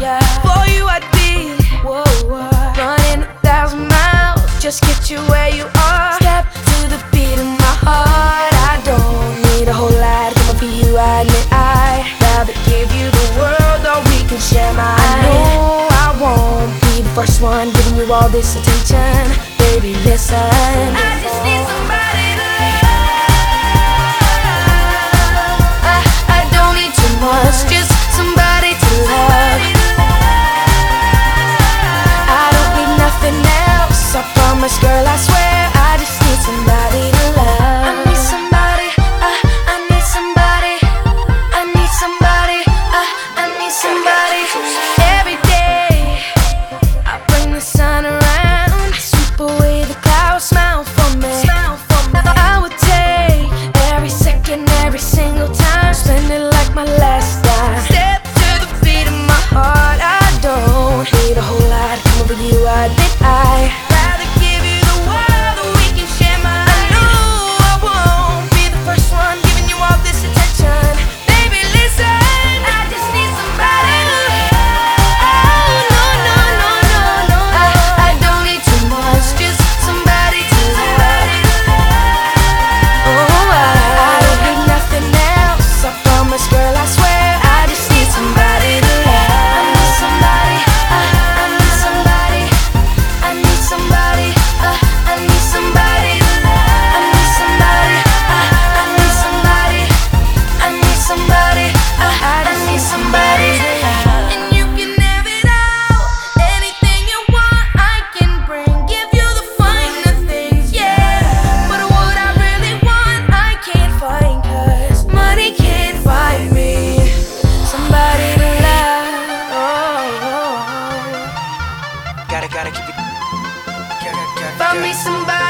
yeah. For you, I'd be running a thousand miles just get you where you are. Step to the beat of my heart. I don't need a whole lot you. Rather give you the world, we can share. I know I won't be the first one giving you all this attention. Find me somebody